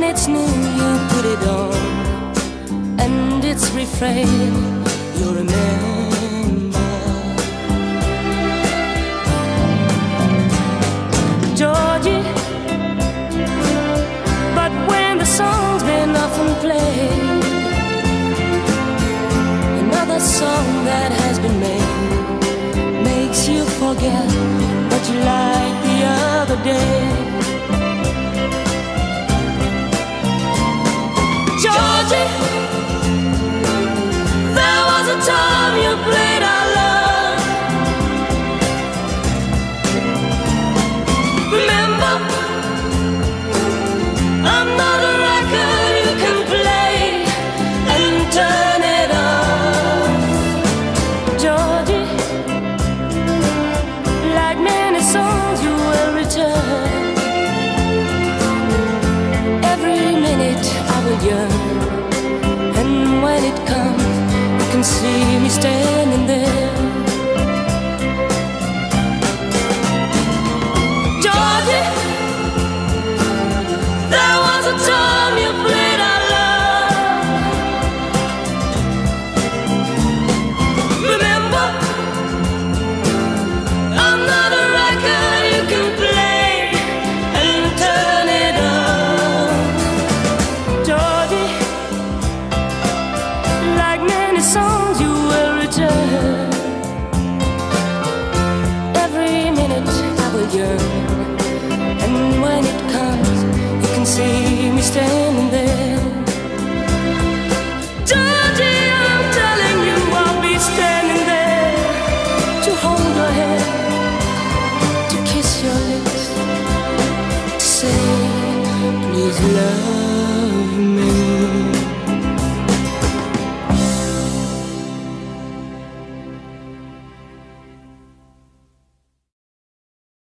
When it's new, you put it on, and its refrain you remember. Georgie, but when the song's been often played, another song that has been made makes you forget what you liked the other day. See me standing there. Georgie, there was a time you played our love. Remember, I'm not a record you can play and turn it on. Georgie, like many songs